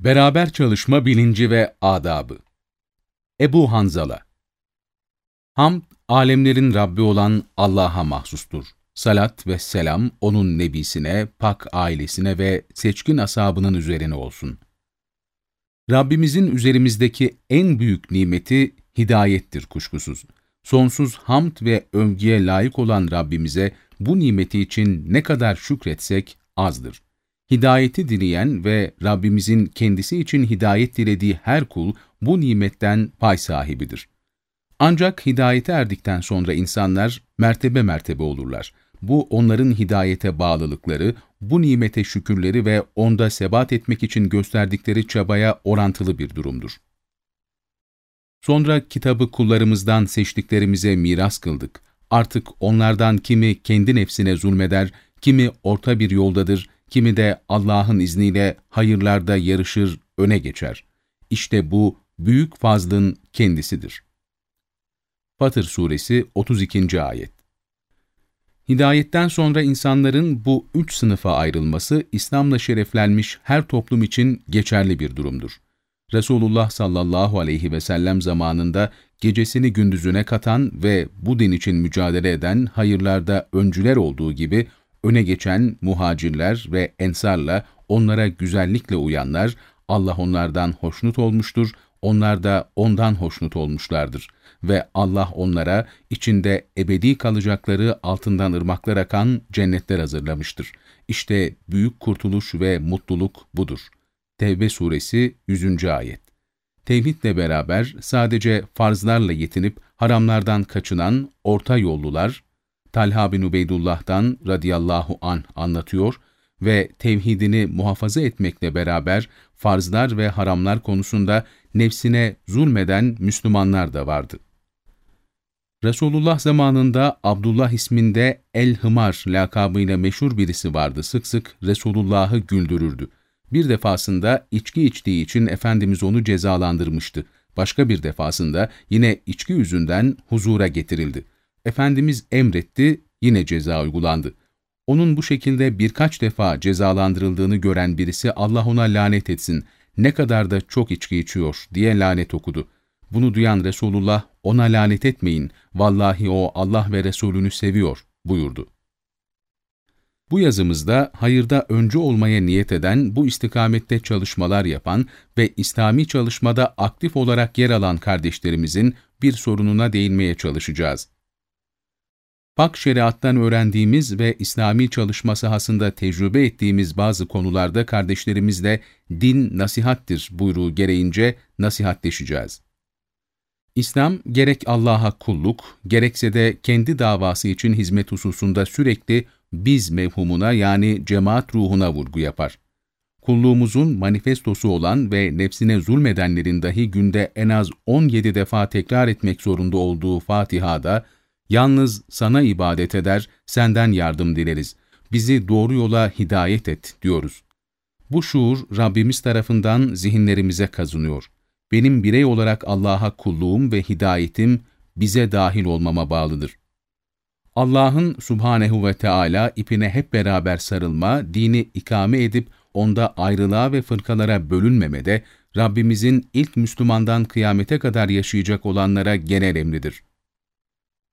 Beraber çalışma bilinci ve adabı Ebu Hanzala Hamd, alemlerin Rabbi olan Allah'a mahsustur. Salat ve selam O'nun nebisine, pak ailesine ve seçkin asabının üzerine olsun. Rabbimizin üzerimizdeki en büyük nimeti hidayettir kuşkusuz. Sonsuz hamd ve övgüye layık olan Rabbimize bu nimeti için ne kadar şükretsek azdır. Hidayeti dileyen ve Rabbimizin kendisi için hidayet dilediği her kul bu nimetten pay sahibidir. Ancak hidayete erdikten sonra insanlar mertebe mertebe olurlar. Bu onların hidayete bağlılıkları, bu nimete şükürleri ve onda sebat etmek için gösterdikleri çabaya orantılı bir durumdur. Sonra kitabı kullarımızdan seçtiklerimize miras kıldık. Artık onlardan kimi kendi nefsine zulmeder, kimi orta bir yoldadır, kimi de Allah'ın izniyle hayırlarda yarışır, öne geçer. İşte bu büyük fazlın kendisidir. Fatır Suresi 32. Ayet Hidayetten sonra insanların bu üç sınıfa ayrılması, İslam'la şereflenmiş her toplum için geçerli bir durumdur. Resulullah sallallahu aleyhi ve sellem zamanında gecesini gündüzüne katan ve bu din için mücadele eden hayırlarda öncüler olduğu gibi, öne geçen muhacirler ve ensarla onlara güzellikle uyanlar, Allah onlardan hoşnut olmuştur, onlar da ondan hoşnut olmuşlardır. Ve Allah onlara içinde ebedi kalacakları altından ırmaklar akan cennetler hazırlamıştır. İşte büyük kurtuluş ve mutluluk budur. Tevbe suresi 100. ayet. Tevhidle beraber sadece farzlarla yetinip haramlardan kaçınan orta yollular, Talha bin Ubeydullah'dan radıyallahu an anlatıyor ve tevhidini muhafaza etmekle beraber farzlar ve haramlar konusunda nefsine zulmeden Müslümanlar da vardı. Resulullah zamanında Abdullah isminde El-Hımar lakabıyla meşhur birisi vardı. Sık sık Resulullah'ı güldürürdü. Bir defasında içki içtiği için Efendimiz onu cezalandırmıştı. Başka bir defasında yine içki yüzünden huzura getirildi. Efendimiz emretti, yine ceza uygulandı. Onun bu şekilde birkaç defa cezalandırıldığını gören birisi Allah ona lanet etsin, ne kadar da çok içki içiyor diye lanet okudu. Bunu duyan Resulullah ona lanet etmeyin, vallahi o Allah ve Resulünü seviyor buyurdu. Bu yazımızda hayırda öncü olmaya niyet eden, bu istikamette çalışmalar yapan ve İslami çalışmada aktif olarak yer alan kardeşlerimizin bir sorununa değinmeye çalışacağız. Pak şeriattan öğrendiğimiz ve İslami çalışma sahasında tecrübe ettiğimiz bazı konularda kardeşlerimizle din nasihattir buyruğu gereğince nasihatleşeceğiz. İslam gerek Allah'a kulluk, gerekse de kendi davası için hizmet hususunda sürekli biz mevhumuna yani cemaat ruhuna vurgu yapar. Kulluğumuzun manifestosu olan ve nefsine zulmedenlerin dahi günde en az 17 defa tekrar etmek zorunda olduğu Fatiha'da, Yalnız sana ibadet eder, senden yardım dileriz. Bizi doğru yola hidayet et diyoruz. Bu şuur Rabbimiz tarafından zihinlerimize kazınıyor. Benim birey olarak Allah'a kulluğum ve hidayetim bize dahil olmama bağlıdır. Allah'ın subhanehu ve Teala ipine hep beraber sarılma, dini ikame edip onda ayrılığa ve fırkalara bölünmemede, Rabbimizin ilk Müslümandan kıyamete kadar yaşayacak olanlara genel emridir.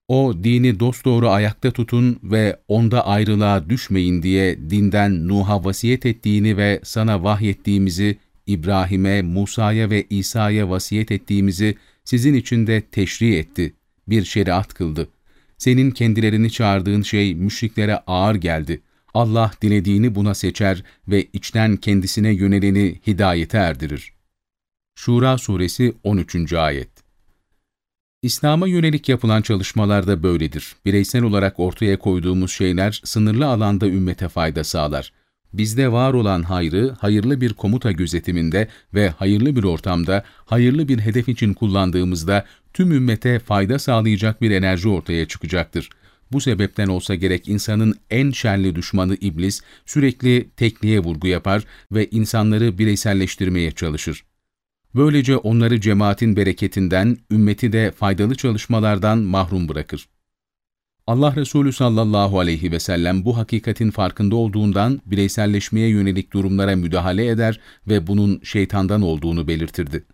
O dini dosdoğru ayakta tutun ve onda ayrılığa düşmeyin diye dinden Nuh'a vasiyet ettiğini ve sana vahyettiğimizi, İbrahim'e, Musa'ya ve İsa'ya vasiyet ettiğimizi sizin için de teşri etti, bir şeriat kıldı. Senin kendilerini çağırdığın şey müşriklere ağır geldi. Allah dilediğini buna seçer ve içten kendisine yöneleni hidayete erdirir. Şura Suresi 13. Ayet İslam'a yönelik yapılan çalışmalarda böyledir. Bireysel olarak ortaya koyduğumuz şeyler sınırlı alanda ümmete fayda sağlar. Bizde var olan hayrı, hayırlı bir komuta gözetiminde ve hayırlı bir ortamda, hayırlı bir hedef için kullandığımızda tüm ümmete fayda sağlayacak bir enerji ortaya çıkacaktır. Bu sebepten olsa gerek insanın en şerli düşmanı iblis sürekli tekliğe vurgu yapar ve insanları bireyselleştirmeye çalışır. Böylece onları cemaatin bereketinden, ümmeti de faydalı çalışmalardan mahrum bırakır. Allah Resulü sallallahu aleyhi ve sellem bu hakikatin farkında olduğundan bireyselleşmeye yönelik durumlara müdahale eder ve bunun şeytandan olduğunu belirtirdi.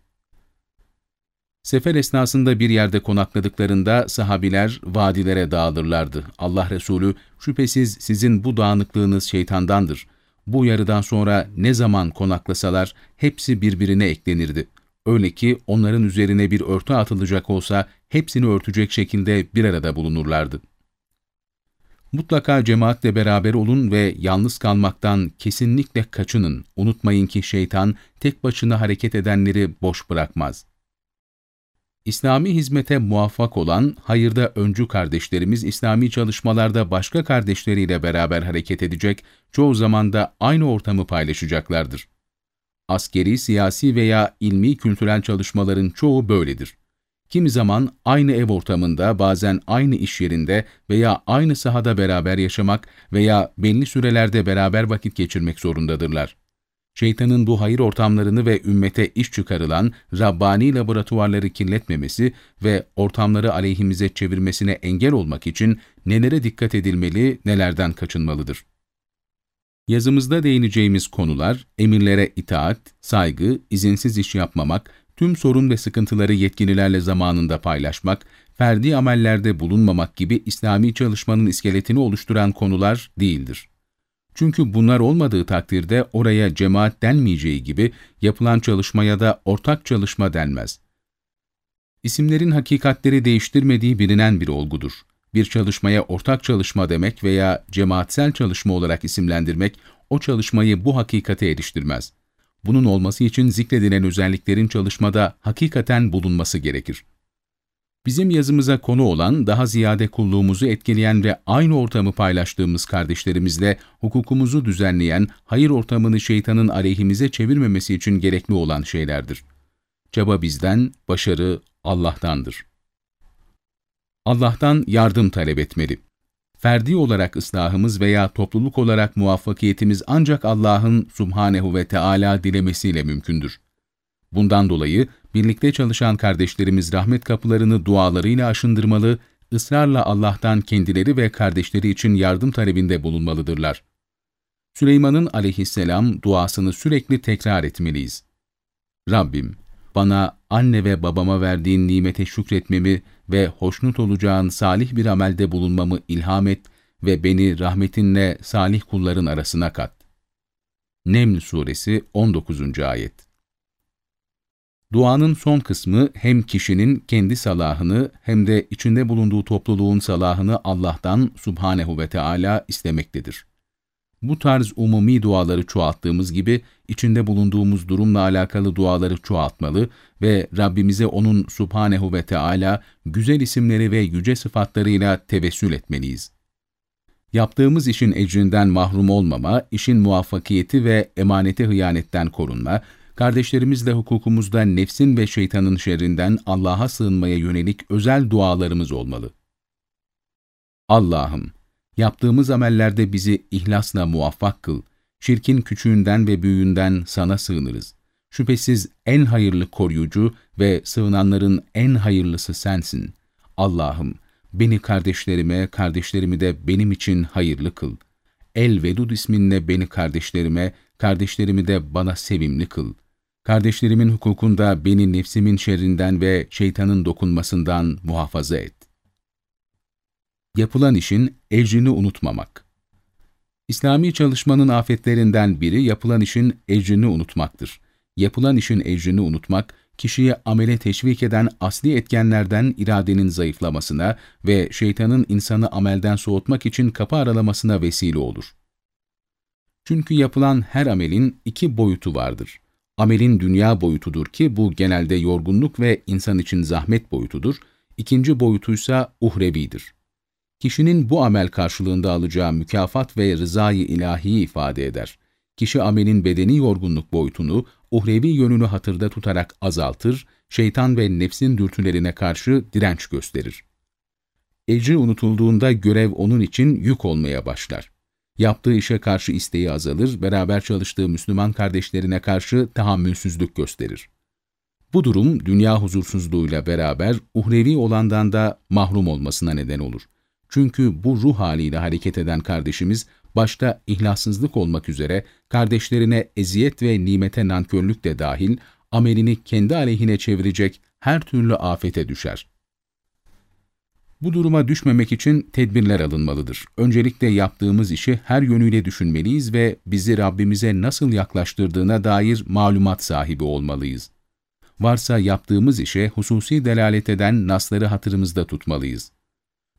Sefer esnasında bir yerde konakladıklarında sahabiler vadilere dağılırlardı. Allah Resulü, şüphesiz sizin bu dağınıklığınız şeytandandır. Bu yarıdan sonra ne zaman konaklasalar hepsi birbirine eklenirdi. Öyle ki onların üzerine bir örtü atılacak olsa hepsini örtecek şekilde bir arada bulunurlardı. Mutlaka cemaatle beraber olun ve yalnız kalmaktan kesinlikle kaçının. Unutmayın ki şeytan tek başına hareket edenleri boş bırakmaz. İslami hizmete muvaffak olan, hayırda öncü kardeşlerimiz İslami çalışmalarda başka kardeşleriyle beraber hareket edecek, çoğu zaman da aynı ortamı paylaşacaklardır. Askeri, siyasi veya ilmi kültürel çalışmaların çoğu böyledir. Kimi zaman aynı ev ortamında, bazen aynı iş yerinde veya aynı sahada beraber yaşamak veya belli sürelerde beraber vakit geçirmek zorundadırlar. Şeytanın bu hayır ortamlarını ve ümmete iş çıkarılan Rabbani laboratuvarları kirletmemesi ve ortamları aleyhimize çevirmesine engel olmak için nelere dikkat edilmeli, nelerden kaçınmalıdır? Yazımızda değineceğimiz konular, emirlere itaat, saygı, izinsiz iş yapmamak, tüm sorun ve sıkıntıları yetkililerle zamanında paylaşmak, ferdi amellerde bulunmamak gibi İslami çalışmanın iskeletini oluşturan konular değildir. Çünkü bunlar olmadığı takdirde oraya cemaat denmeyeceği gibi yapılan çalışmaya da ortak çalışma denmez. İsimlerin hakikatleri değiştirmediği bilinen bir olgudur. Bir çalışmaya ortak çalışma demek veya cemaatsel çalışma olarak isimlendirmek o çalışmayı bu hakikate eriştirmez. Bunun olması için zikredilen özelliklerin çalışmada hakikaten bulunması gerekir. Bizim yazımıza konu olan, daha ziyade kulluğumuzu etkileyen ve aynı ortamı paylaştığımız kardeşlerimizle hukukumuzu düzenleyen, hayır ortamını şeytanın aleyhimize çevirmemesi için gerekli olan şeylerdir. Çaba bizden, başarı Allah'tandır. Allah'tan yardım talep etmeli. Ferdi olarak ıslahımız veya topluluk olarak muvaffakiyetimiz ancak Allah'ın subhanehu ve Teala dilemesiyle mümkündür. Bundan dolayı birlikte çalışan kardeşlerimiz rahmet kapılarını dualarıyla aşındırmalı, ısrarla Allah'tan kendileri ve kardeşleri için yardım talebinde bulunmalıdırlar. Süleyman'ın aleyhisselam duasını sürekli tekrar etmeliyiz. Rabbim, bana anne ve babama verdiğin nimete şükretmemi ve hoşnut olacağın salih bir amelde bulunmamı ilham et ve beni rahmetinle salih kulların arasına kat. Neml Suresi 19. Ayet Duanın son kısmı hem kişinin kendi salahını hem de içinde bulunduğu topluluğun salahını Allah'tan Subhanehu ve Teala istemektedir. Bu tarz umumi duaları çoğalttığımız gibi içinde bulunduğumuz durumla alakalı duaları çoğaltmalı ve Rabbimize O'nun Subhanehu ve Teala güzel isimleri ve yüce sıfatlarıyla tevessül etmeliyiz. Yaptığımız işin ecrinden mahrum olmama, işin muvaffakiyeti ve emaneti hıyanetten korunma, kardeşlerimizle hukukumuzda nefsin ve şeytanın şerrinden Allah'a sığınmaya yönelik özel dualarımız olmalı. Allah'ım, yaptığımız amellerde bizi ihlasla muvaffak kıl, şirkin küçüğünden ve büyüğünden sana sığınırız. Şüphesiz en hayırlı koruyucu ve sığınanların en hayırlısı sensin. Allah'ım, beni kardeşlerime, kardeşlerimi de benim için hayırlı kıl. El-Vedud isminle beni kardeşlerime, kardeşlerimi de bana sevimli kıl. Kardeşlerimin hukukunda beni nefsimin şerrinden ve şeytanın dokunmasından muhafaza et. Yapılan işin ecrini unutmamak. İslami çalışmanın afetlerinden biri yapılan işin ecrini unutmaktır. Yapılan işin ecrini unutmak, kişiyi amele teşvik eden asli etkenlerden iradenin zayıflamasına ve şeytanın insanı amelden soğutmak için kapı aralamasına vesile olur. Çünkü yapılan her amelin iki boyutu vardır. Amelin dünya boyutudur ki bu genelde yorgunluk ve insan için zahmet boyutudur. İkinci boyutuysa uhrevidir. Kişinin bu amel karşılığında alacağı mükafat ve rızayı ilahiyi ifade eder. Kişi amelin bedeni yorgunluk boyutunu, uhrevi yönünü hatırda tutarak azaltır, şeytan ve nefsin dürtülerine karşı direnç gösterir. Ecri unutulduğunda görev onun için yük olmaya başlar. Yaptığı işe karşı isteği azalır, beraber çalıştığı Müslüman kardeşlerine karşı tahammülsüzlük gösterir. Bu durum dünya huzursuzluğuyla beraber uhrevi olandan da mahrum olmasına neden olur. Çünkü bu ruh haliyle hareket eden kardeşimiz, başta ihlassızlık olmak üzere kardeşlerine eziyet ve nimete nankörlük de dahil, amelini kendi aleyhine çevirecek her türlü afete düşer. Bu duruma düşmemek için tedbirler alınmalıdır. Öncelikle yaptığımız işi her yönüyle düşünmeliyiz ve bizi Rabbimize nasıl yaklaştırdığına dair malumat sahibi olmalıyız. Varsa yaptığımız işe hususi delalet eden nasları hatırımızda tutmalıyız.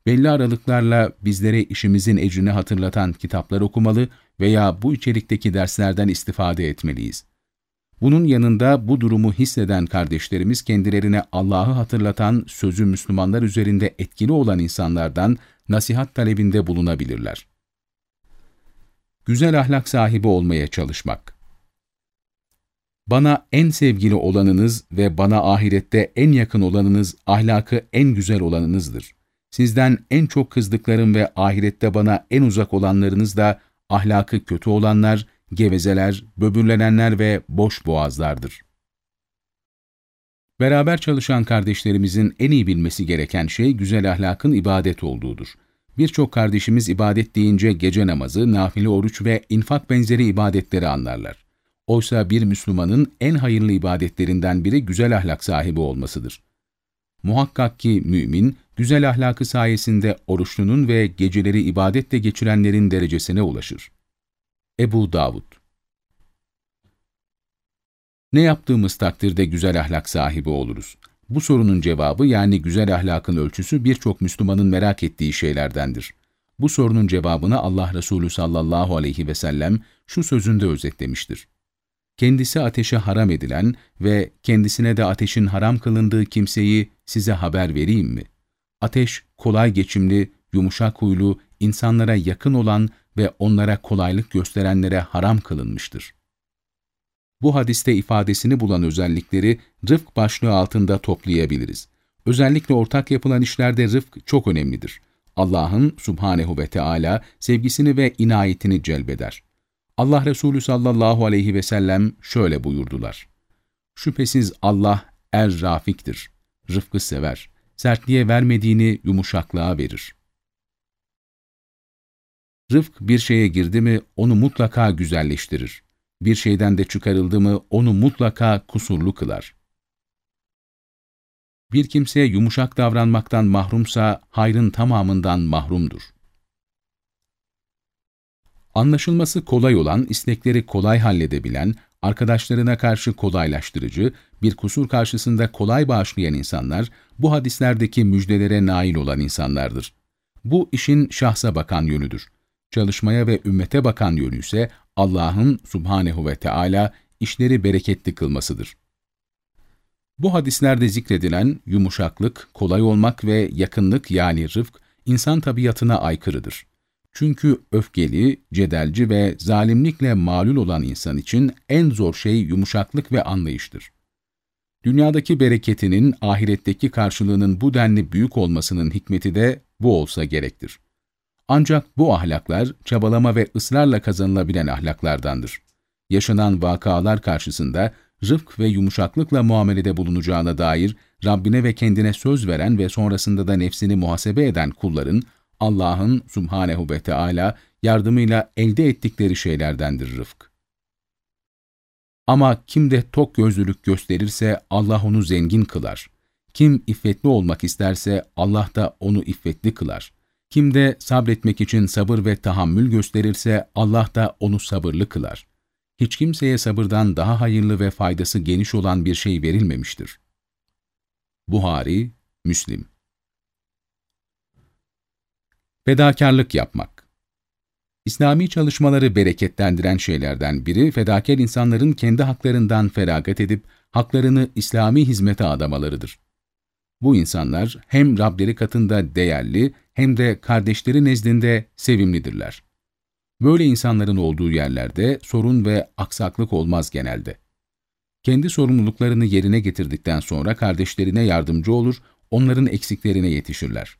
Belli aralıklarla bizlere işimizin ecrini hatırlatan kitaplar okumalı veya bu içerikteki derslerden istifade etmeliyiz. Bunun yanında bu durumu hisseden kardeşlerimiz kendilerine Allah'ı hatırlatan sözü Müslümanlar üzerinde etkili olan insanlardan nasihat talebinde bulunabilirler. Güzel ahlak sahibi olmaya çalışmak Bana en sevgili olanınız ve bana ahirette en yakın olanınız ahlakı en güzel olanınızdır. Sizden en çok kızdıklarım ve ahirette bana en uzak olanlarınız da ahlakı kötü olanlar, gevezeler, böbürlenenler ve boş boğazlardır. Beraber çalışan kardeşlerimizin en iyi bilmesi gereken şey güzel ahlakın ibadet olduğudur. Birçok kardeşimiz ibadet deyince gece namazı, nafile oruç ve infak benzeri ibadetleri anlarlar. Oysa bir Müslümanın en hayırlı ibadetlerinden biri güzel ahlak sahibi olmasıdır. Muhakkak ki mümin, güzel ahlakı sayesinde oruçlunun ve geceleri ibadetle geçirenlerin derecesine ulaşır. Ebu Davud Ne yaptığımız takdirde güzel ahlak sahibi oluruz? Bu sorunun cevabı yani güzel ahlakın ölçüsü birçok Müslümanın merak ettiği şeylerdendir. Bu sorunun cevabını Allah Resulü sallallahu aleyhi ve sellem şu sözünde özetlemiştir. Kendisi ateşe haram edilen ve kendisine de ateşin haram kılındığı kimseyi size haber vereyim mi? Ateş kolay geçimli, yumuşak huylu, insanlara yakın olan ve onlara kolaylık gösterenlere haram kılınmıştır. Bu hadiste ifadesini bulan özellikleri rıfk başlığı altında toplayabiliriz. Özellikle ortak yapılan işlerde rıfk çok önemlidir. Allah'ın subhanehu ve Teala sevgisini ve inayetini celbeder. Allah Resulü sallallahu aleyhi ve sellem şöyle buyurdular. Şüphesiz Allah er rafiktir, rıfkı sever, sertliğe vermediğini yumuşaklığa verir. Rıfk bir şeye girdi mi onu mutlaka güzelleştirir. Bir şeyden de çıkarıldı mı onu mutlaka kusurlu kılar. Bir kimseye yumuşak davranmaktan mahrumsa hayrın tamamından mahrumdur. Anlaşılması kolay olan, istekleri kolay halledebilen, arkadaşlarına karşı kolaylaştırıcı, bir kusur karşısında kolay bağışlayan insanlar, bu hadislerdeki müjdelere nail olan insanlardır. Bu işin şahsa bakan yönüdür çalışmaya ve ümmete bakan yönü ise Allah'ın subhanehu ve Teala işleri bereketli kılmasıdır. Bu hadislerde zikredilen yumuşaklık, kolay olmak ve yakınlık yani rıfk, insan tabiatına aykırıdır. Çünkü öfkeli, cedelci ve zalimlikle malul olan insan için en zor şey yumuşaklık ve anlayıştır. Dünyadaki bereketinin, ahiretteki karşılığının bu denli büyük olmasının hikmeti de bu olsa gerektir. Ancak bu ahlaklar çabalama ve ısrarla kazanılabilen ahlaklardandır. Yaşanan vakalar karşısında rıfk ve yumuşaklıkla muamelede bulunacağına dair Rabbine ve kendine söz veren ve sonrasında da nefsini muhasebe eden kulların Allah'ın subhanehu ve Teala yardımıyla elde ettikleri şeylerdendir rıfk. Ama kim de tok gözlülük gösterirse Allah onu zengin kılar. Kim iffetli olmak isterse Allah da onu iffetli kılar. Kim de sabretmek için sabır ve tahammül gösterirse Allah da onu sabırlı kılar. Hiç kimseye sabırdan daha hayırlı ve faydası geniş olan bir şey verilmemiştir. Buhari, Müslim Fedakarlık yapmak İslami çalışmaları bereketlendiren şeylerden biri, fedakar insanların kendi haklarından feragat edip, haklarını İslami hizmete adamalarıdır. Bu insanlar hem Rableri katında değerli hem de kardeşleri nezdinde sevimlidirler. Böyle insanların olduğu yerlerde sorun ve aksaklık olmaz genelde. Kendi sorumluluklarını yerine getirdikten sonra kardeşlerine yardımcı olur, onların eksiklerine yetişirler.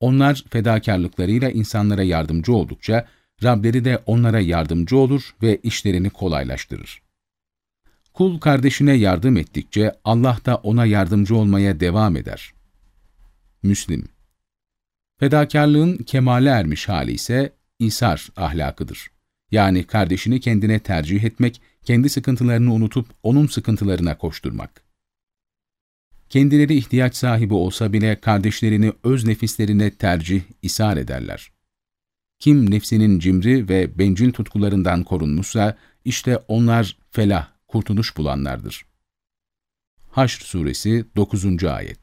Onlar fedakarlıklarıyla insanlara yardımcı oldukça, Rableri de onlara yardımcı olur ve işlerini kolaylaştırır. Kul kardeşine yardım ettikçe Allah da ona yardımcı olmaya devam eder. Müslim Fedakarlığın kemale ermiş hali ise İsar ahlakıdır. Yani kardeşini kendine tercih etmek, kendi sıkıntılarını unutup onun sıkıntılarına koşturmak. Kendileri ihtiyaç sahibi olsa bile kardeşlerini öz nefislerine tercih, isar ederler. Kim nefsinin cimri ve bencil tutkularından korunmuşsa, işte onlar felah, kurtuluş bulanlardır. Haşr Suresi 9. Ayet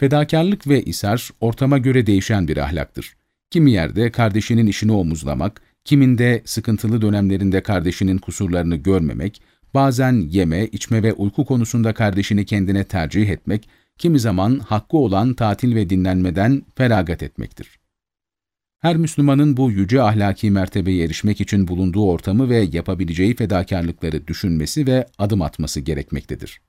Fedakarlık ve isar, ortama göre değişen bir ahlaktır. Kimi yerde kardeşinin işini omuzlamak, kiminde sıkıntılı dönemlerinde kardeşinin kusurlarını görmemek, bazen yeme, içme ve uyku konusunda kardeşini kendine tercih etmek, kimi zaman hakkı olan tatil ve dinlenmeden feragat etmektir. Her Müslümanın bu yüce ahlaki mertebeye erişmek için bulunduğu ortamı ve yapabileceği fedakarlıkları düşünmesi ve adım atması gerekmektedir.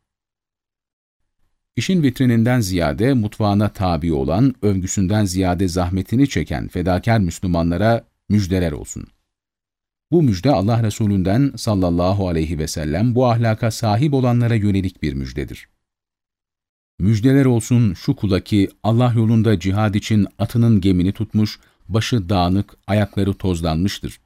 İşin vitrininden ziyade mutfağına tabi olan, övgüsünden ziyade zahmetini çeken fedakar Müslümanlara müjdeler olsun. Bu müjde Allah Resulünden sallallahu aleyhi ve sellem bu ahlaka sahip olanlara yönelik bir müjdedir. Müjdeler olsun şu kula ki Allah yolunda cihad için atının gemini tutmuş, başı dağınık, ayakları tozlanmıştır.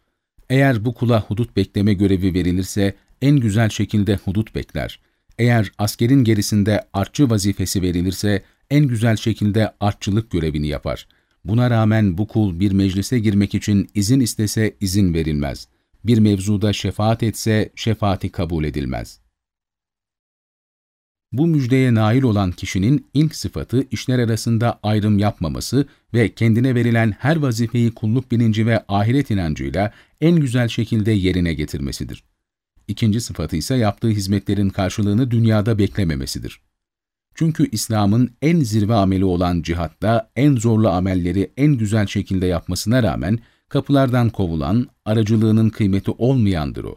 Eğer bu kula hudut bekleme görevi verilirse en güzel şekilde hudut bekler. Eğer askerin gerisinde artçı vazifesi verilirse en güzel şekilde artçılık görevini yapar. Buna rağmen bu kul bir meclise girmek için izin istese izin verilmez. Bir mevzuda şefaat etse şefaati kabul edilmez. Bu müjdeye nail olan kişinin ilk sıfatı işler arasında ayrım yapmaması ve kendine verilen her vazifeyi kulluk bilinci ve ahiret inancıyla en güzel şekilde yerine getirmesidir. İkinci sıfatı ise yaptığı hizmetlerin karşılığını dünyada beklememesidir. Çünkü İslam'ın en zirve ameli olan cihatta en zorlu amelleri en güzel şekilde yapmasına rağmen kapılardan kovulan, aracılığının kıymeti olmayandır o.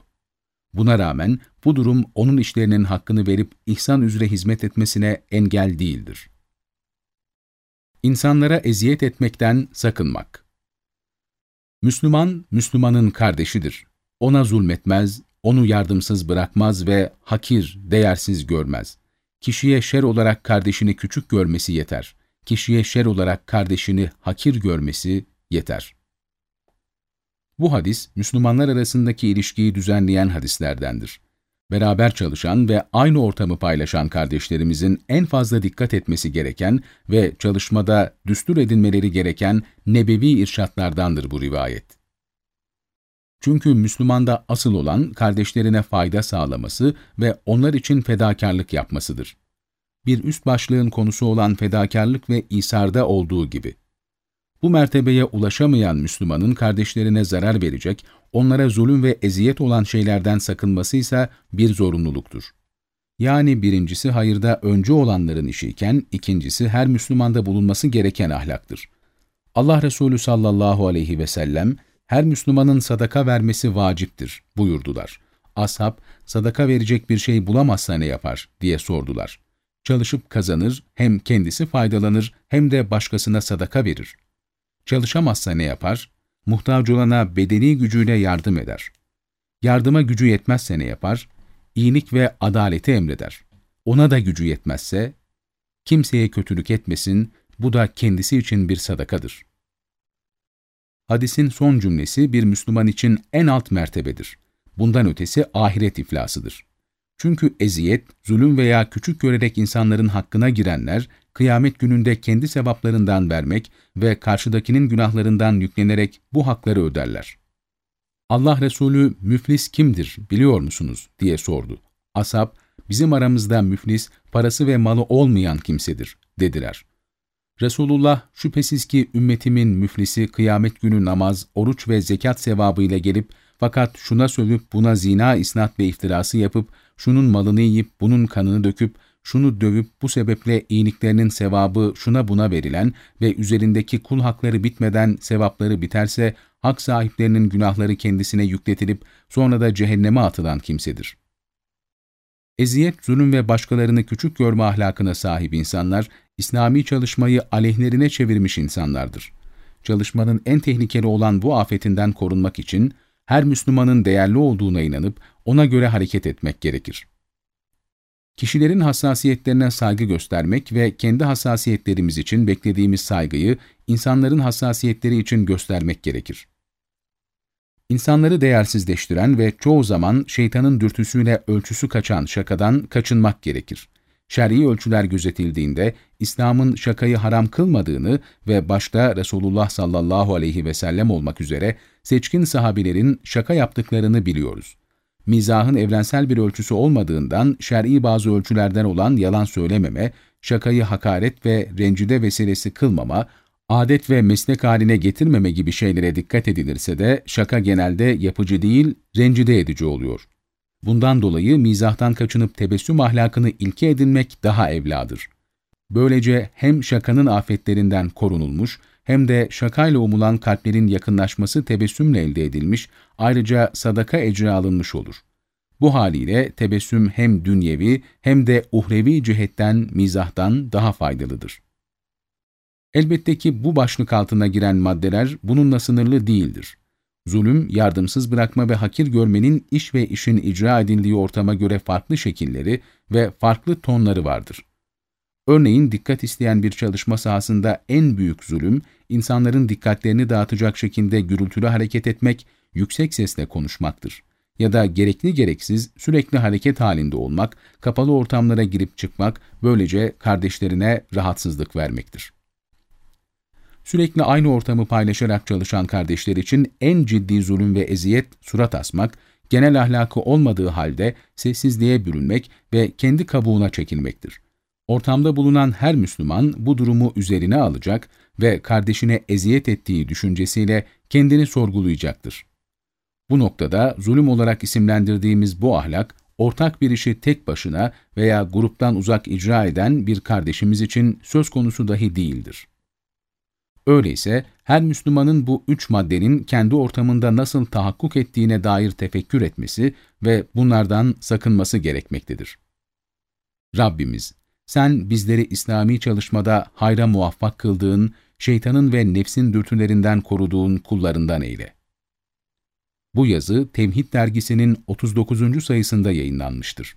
Buna rağmen bu durum onun işlerinin hakkını verip ihsan üzere hizmet etmesine engel değildir. İnsanlara eziyet etmekten sakınmak Müslüman, Müslümanın kardeşidir. Ona zulmetmez, onu yardımsız bırakmaz ve hakir, değersiz görmez. Kişiye şer olarak kardeşini küçük görmesi yeter. Kişiye şer olarak kardeşini hakir görmesi yeter. Bu hadis, Müslümanlar arasındaki ilişkiyi düzenleyen hadislerdendir. Beraber çalışan ve aynı ortamı paylaşan kardeşlerimizin en fazla dikkat etmesi gereken ve çalışmada düstur edinmeleri gereken nebevi irşatlardandır bu rivayet. Çünkü Müslümanda asıl olan kardeşlerine fayda sağlaması ve onlar için fedakarlık yapmasıdır. Bir üst başlığın konusu olan fedakarlık ve isarda olduğu gibi. Bu mertebeye ulaşamayan Müslümanın kardeşlerine zarar verecek, onlara zulüm ve eziyet olan şeylerden sakınması ise bir zorunluluktur. Yani birincisi hayırda önce olanların işiyken, ikincisi her Müslümanda bulunması gereken ahlaktır. Allah Resulü sallallahu aleyhi ve sellem, her Müslümanın sadaka vermesi vaciptir buyurdular. Ashab, sadaka verecek bir şey bulamazsa ne yapar diye sordular. Çalışıp kazanır, hem kendisi faydalanır hem de başkasına sadaka verir. Çalışamazsa ne yapar? Muhtaç olana bedeni gücüyle yardım eder. Yardıma gücü yetmezse ne yapar? İyilik ve adaleti emreder. Ona da gücü yetmezse, kimseye kötülük etmesin, bu da kendisi için bir sadakadır. Hadisin son cümlesi bir Müslüman için en alt mertebedir. Bundan ötesi ahiret iflasıdır. Çünkü eziyet, zulüm veya küçük görerek insanların hakkına girenler, kıyamet gününde kendi sevaplarından vermek ve karşıdakinin günahlarından yüklenerek bu hakları öderler. Allah Resulü müflis kimdir biliyor musunuz diye sordu. Asap, bizim aramızda müflis parası ve malı olmayan kimsedir dediler. Resulullah şüphesiz ki ümmetimin müflisi kıyamet günü namaz, oruç ve zekat sevabı ile gelip fakat şuna sövüp buna zina isnat ve iftirası yapıp şunun malını yiyip bunun kanını döküp şunu dövüp bu sebeple iyiliklerinin sevabı şuna buna verilen ve üzerindeki kul hakları bitmeden sevapları biterse hak sahiplerinin günahları kendisine yükletilip sonra da cehenneme atılan kimsedir. Eziyet, zulüm ve başkalarını küçük görme ahlakına sahip insanlar, İslami çalışmayı aleyhlerine çevirmiş insanlardır. Çalışmanın en tehlikeli olan bu afetinden korunmak için, her Müslümanın değerli olduğuna inanıp ona göre hareket etmek gerekir. Kişilerin hassasiyetlerine saygı göstermek ve kendi hassasiyetlerimiz için beklediğimiz saygıyı insanların hassasiyetleri için göstermek gerekir. İnsanları değersizleştiren ve çoğu zaman şeytanın dürtüsüyle ölçüsü kaçan şakadan kaçınmak gerekir. Şer'i ölçüler gözetildiğinde İslam'ın şakayı haram kılmadığını ve başta Resulullah sallallahu aleyhi ve sellem olmak üzere seçkin sahabilerin şaka yaptıklarını biliyoruz. Mizahın evrensel bir ölçüsü olmadığından şer'i bazı ölçülerden olan yalan söylememe, şakayı hakaret ve rencide vesilesi kılmama, adet ve meslek haline getirmeme gibi şeylere dikkat edilirse de şaka genelde yapıcı değil, rencide edici oluyor. Bundan dolayı mizahtan kaçınıp tebessüm ahlakını ilke edinmek daha evladır. Böylece hem şakanın afetlerinden korunulmuş, hem de şakayla umulan kalplerin yakınlaşması tebessümle elde edilmiş, ayrıca sadaka ecri alınmış olur. Bu haliyle tebessüm hem dünyevi hem de uhrevi cihetten, mizahtan daha faydalıdır. Elbette ki bu başlık altına giren maddeler bununla sınırlı değildir. Zulüm, yardımsız bırakma ve hakir görmenin iş ve işin icra edildiği ortama göre farklı şekilleri ve farklı tonları vardır. Örneğin dikkat isteyen bir çalışma sahasında en büyük zulüm, insanların dikkatlerini dağıtacak şekilde gürültülü hareket etmek, yüksek sesle konuşmaktır. Ya da gerekli gereksiz sürekli hareket halinde olmak, kapalı ortamlara girip çıkmak, böylece kardeşlerine rahatsızlık vermektir. Sürekli aynı ortamı paylaşarak çalışan kardeşler için en ciddi zulüm ve eziyet surat asmak, genel ahlakı olmadığı halde sessizliğe bürünmek ve kendi kabuğuna çekilmektir. Ortamda bulunan her Müslüman bu durumu üzerine alacak ve kardeşine eziyet ettiği düşüncesiyle kendini sorgulayacaktır. Bu noktada zulüm olarak isimlendirdiğimiz bu ahlak, ortak bir işi tek başına veya gruptan uzak icra eden bir kardeşimiz için söz konusu dahi değildir. Öyleyse her Müslümanın bu üç maddenin kendi ortamında nasıl tahakkuk ettiğine dair tefekkür etmesi ve bunlardan sakınması gerekmektedir. Rabbimiz, sen bizleri İslami çalışmada hayra muvaffak kıldığın, şeytanın ve nefsin dürtülerinden koruduğun kullarından eyle. Bu yazı Temhid dergisinin 39. sayısında yayınlanmıştır.